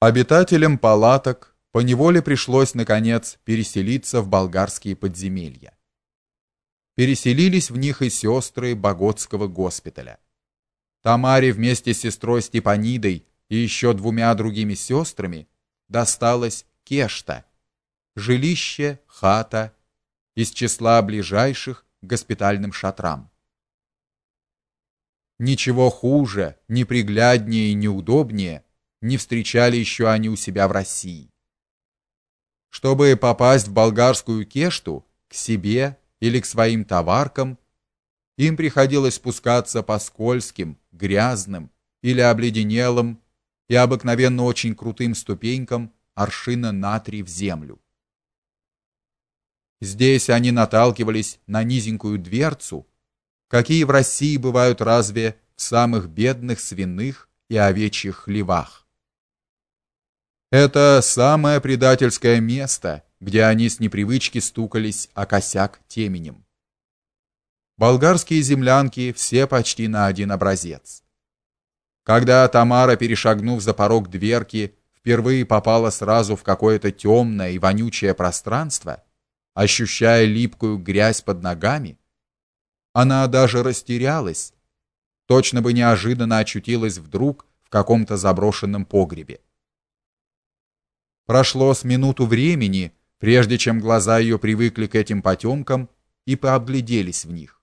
Обитателям палаток поневоле пришлось наконец переселиться в болгарские подземелья. Переселились в них и сестры Боготского госпиталя. Тамаре вместе с сестрой Степанидой и еще двумя другими сестрами досталось Кешта, жилище, хата из числа ближайших к госпитальным шатрам. Ничего хуже, непригляднее и неудобнее не встречали еще они у себя в России. Чтобы попасть в болгарскую кешту, к себе или к своим товаркам, им приходилось спускаться по скользким, грязным или обледенелым и обыкновенно очень крутым ступенькам аршина на три в землю. Здесь они наталкивались на низенькую дверцу, какие в России бывают разве в самых бедных свиных и овечьих хлевах. Это самое предательское место, где они с непривычки стукались о косяк теменем. Болгарские землянки все почти на один образец. Когда Тамара, перешагнув за порог дверки, впервые попала сразу в какое-то темное и вонючее пространство, ощущая липкую грязь под ногами, она даже растерялась, точно бы неожиданно очутилась вдруг в каком-то заброшенном погребе. Прошло с минуту времени, прежде чем глаза ее привыкли к этим потемкам и пообгляделись в них.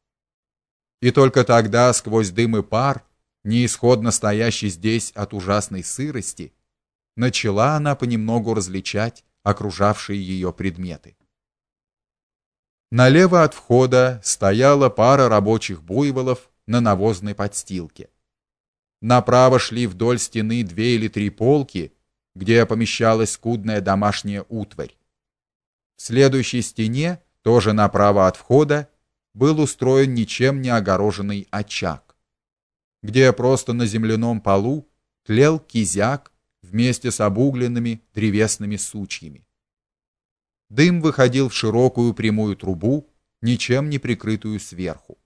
И только тогда, сквозь дым и пар, неисходно стоящий здесь от ужасной сырости, начала она понемногу различать окружавшие ее предметы. Налево от входа стояла пара рабочих буйволов на навозной подстилке. Направо шли вдоль стены две или три полки, где помещалась скудная домашняя утварь. В следующей стене, тоже направо от входа, был устроен ничем не огороженный очаг, где просто на земляном полу тлел кизяк вместе с обугленными древесными сучьями. Дым выходил в широкую прямую трубу, ничем не прикрытую сверху.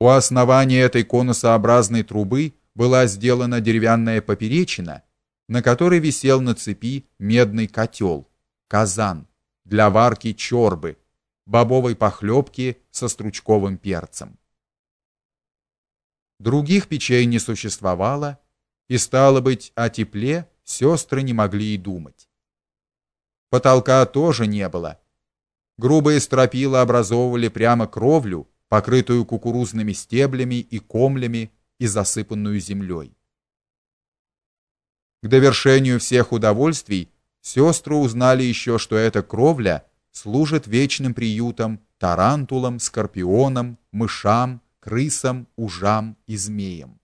У основания этой конусообразной трубы была сделана деревянная поперечина, на которой висел на цепи медный котел, казан для варки чорбы, бобовой похлебки со стручковым перцем. Других печей не существовало, и стало быть, о тепле сестры не могли и думать. Потолка тоже не было. Грубые стропила образовывали прямо кровлю, покрытую кукурузными стеблями и комлями и засыпанную землей. К довершению всех удовольствий сестры узнали еще, что эта кровля служит вечным приютом тарантулам, скорпионам, мышам, крысам, ужам и змеям.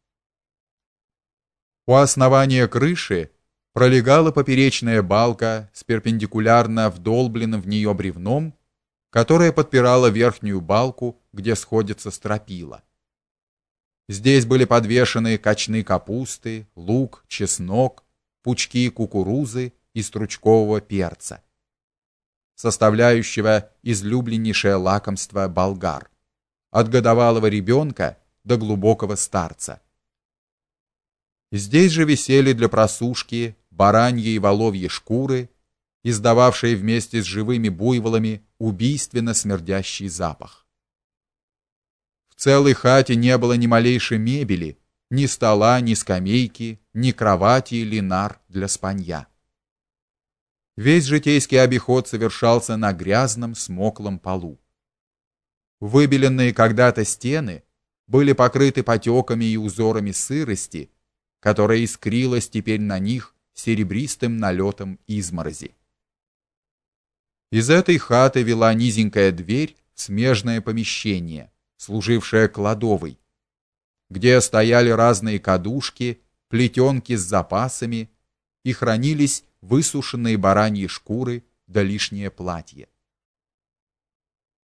У основания крыши пролегала поперечная балка с перпендикулярно вдолбленным в нее бревном, которое подпирало верхнюю балку, где сходятся стропила. Здесь были подвешены кочны капусты, лук, чеснок, пучки кукурузы и стручкового перца, составляющего излюбленнейшее лакомство болгар, от годовалого ребенка до глубокого старца. Здесь же висели для просушки бараньи и воловьи шкуры, издававшие вместе с живыми буйволами убийственно смердящий запах. В целой хате не было ни малейшей мебели, ни стола, ни скамейки, ни кровати или нар для спанья. Весь житейский обиход совершался на грязном смоклом полу. Выбеленные когда-то стены были покрыты потеками и узорами сырости, которая искрилась теперь на них серебристым налетом изморози. Из этой хаты вела низенькая дверь в смежное помещение, служившее кладовой, где стояли разные кадушки, плетенки с запасами и хранились высушенные бараньи шкуры да лишнее платье.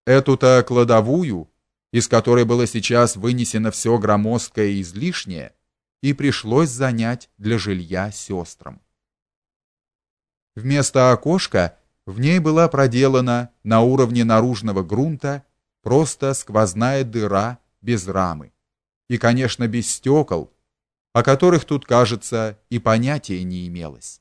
Эту-то кладовую, из которой было сейчас вынесено все громоздкое и излишнее, и пришлось занять для жилья сестрам. Вместо окошка в ней была проделана на уровне наружного грунта просто сквозная дыра без рамы и, конечно, без стекол, о которых тут, кажется, и понятия не имелось.